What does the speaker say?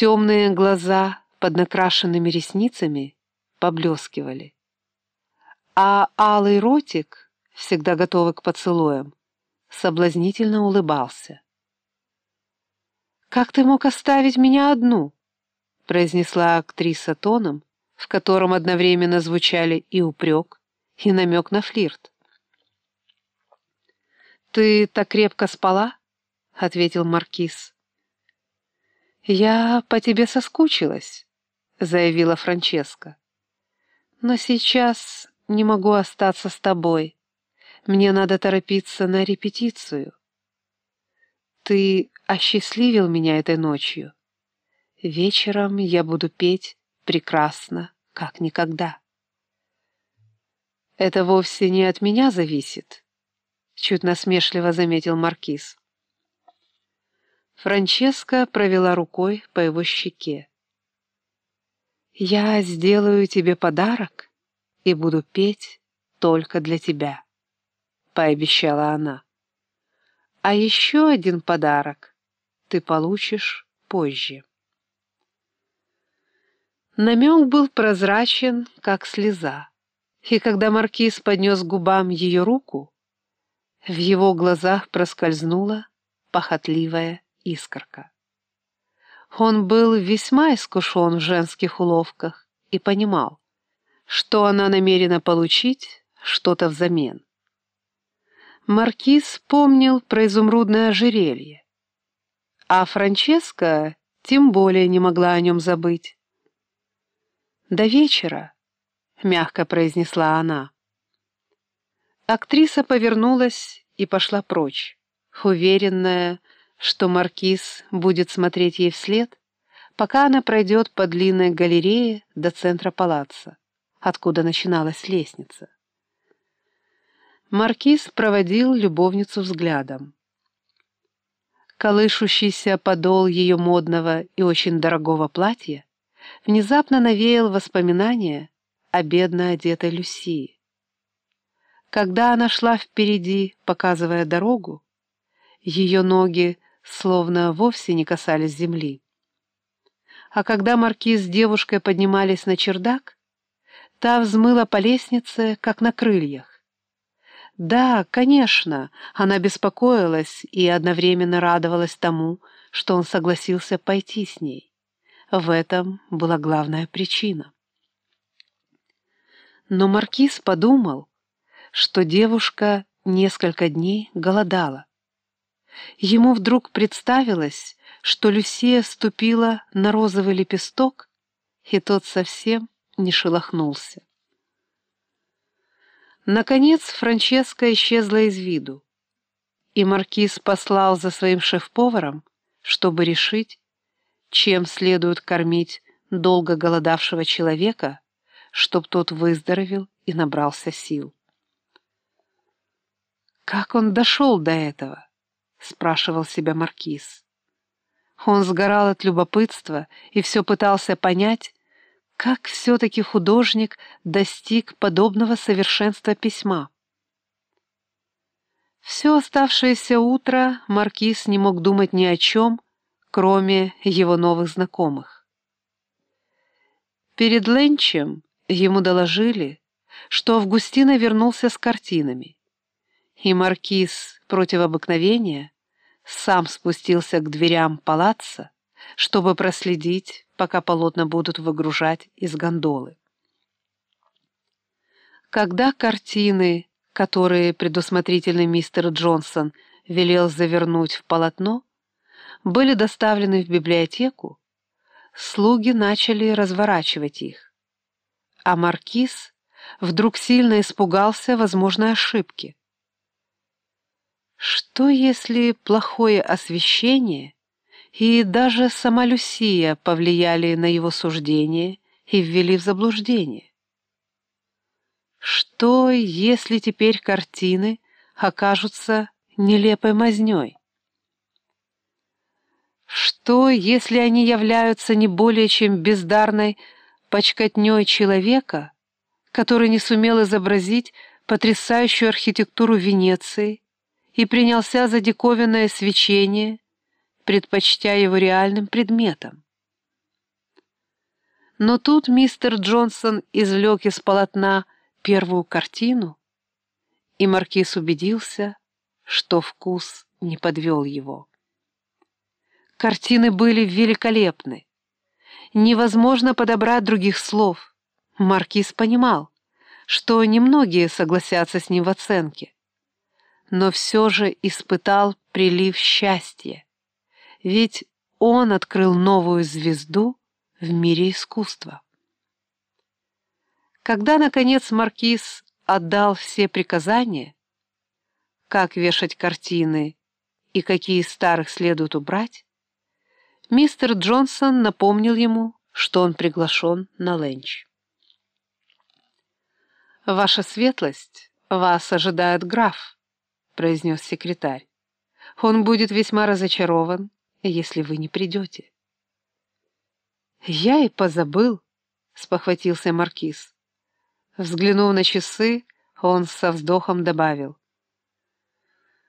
Темные глаза под накрашенными ресницами поблескивали. А алый ротик, всегда готовый к поцелуям, соблазнительно улыбался. «Как ты мог оставить меня одну?» произнесла актриса тоном, в котором одновременно звучали и упрек, и намек на флирт. «Ты так крепко спала?» — ответил Маркиз. «Я по тебе соскучилась», — заявила Франческа. «Но сейчас не могу остаться с тобой. Мне надо торопиться на репетицию. Ты осчастливил меня этой ночью. Вечером я буду петь прекрасно, как никогда. Это вовсе не от меня зависит, чуть насмешливо заметил Маркиз. Франческа провела рукой по его щеке. «Я сделаю тебе подарок и буду петь только для тебя», — пообещала она. «А еще один подарок ты получишь позже». Намек был прозрачен, как слеза, и когда маркиз поднес губам ее руку, в его глазах проскользнула похотливая искорка. Он был весьма искушен в женских уловках и понимал, что она намерена получить что-то взамен. Маркиз помнил про изумрудное ожерелье, а Франческа тем более не могла о нем забыть. «До вечера», — мягко произнесла она. Актриса повернулась и пошла прочь, уверенная, что маркиз будет смотреть ей вслед, пока она пройдет по длинной галерее до центра палаца, откуда начиналась лестница. Маркиз проводил любовницу взглядом. Колышущийся подол ее модного и очень дорогого платья внезапно навеял воспоминания о бедно одетой Люсии. Когда она шла впереди, показывая дорогу, ее ноги словно вовсе не касались земли. А когда маркиз с девушкой поднимались на чердак, та взмыла по лестнице, как на крыльях. Да, конечно, она беспокоилась и одновременно радовалась тому, что он согласился пойти с ней. В этом была главная причина. Но Маркиз подумал, что девушка несколько дней голодала. Ему вдруг представилось, что Люсия ступила на розовый лепесток, и тот совсем не шелохнулся. Наконец Франческа исчезла из виду, и Маркиз послал за своим шеф-поваром, чтобы решить, чем следует кормить долго голодавшего человека, чтоб тот выздоровел и набрался сил. «Как он дошел до этого?» — спрашивал себя Маркиз. Он сгорал от любопытства и все пытался понять, как все-таки художник достиг подобного совершенства письма. Все оставшееся утро Маркиз не мог думать ни о чем, кроме его новых знакомых. Перед ленчем ему доложили, что Августина вернулся с картинами, и маркиз против обыкновения сам спустился к дверям палаца, чтобы проследить, пока полотна будут выгружать из гондолы. Когда картины, которые предусмотрительный мистер Джонсон велел завернуть в полотно, были доставлены в библиотеку, слуги начали разворачивать их. А маркиз вдруг сильно испугался возможной ошибки. Что если плохое освещение и даже сама Люсия повлияли на его суждение и ввели в заблуждение? Что, если теперь картины окажутся нелепой мазнёй? Что, если они являются не более чем бездарной почкотней человека, который не сумел изобразить потрясающую архитектуру Венеции и принялся за диковинное свечение, предпочтя его реальным предметом? Но тут мистер Джонсон извлек из полотна первую картину, и маркиз убедился, что вкус не подвел его. Картины были великолепны. Невозможно подобрать других слов. Маркиз понимал, что немногие согласятся с ним в оценке, но все же испытал прилив счастья, ведь он открыл новую звезду в мире искусства. Когда, наконец, маркиз отдал все приказания, как вешать картины и какие старых следует убрать, мистер Джонсон напомнил ему, что он приглашен на ленч. «Ваша светлость, вас ожидает граф», — произнес секретарь. «Он будет весьма разочарован, если вы не придете». «Я и позабыл», — спохватился маркиз. Взглянув на часы, он со вздохом добавил.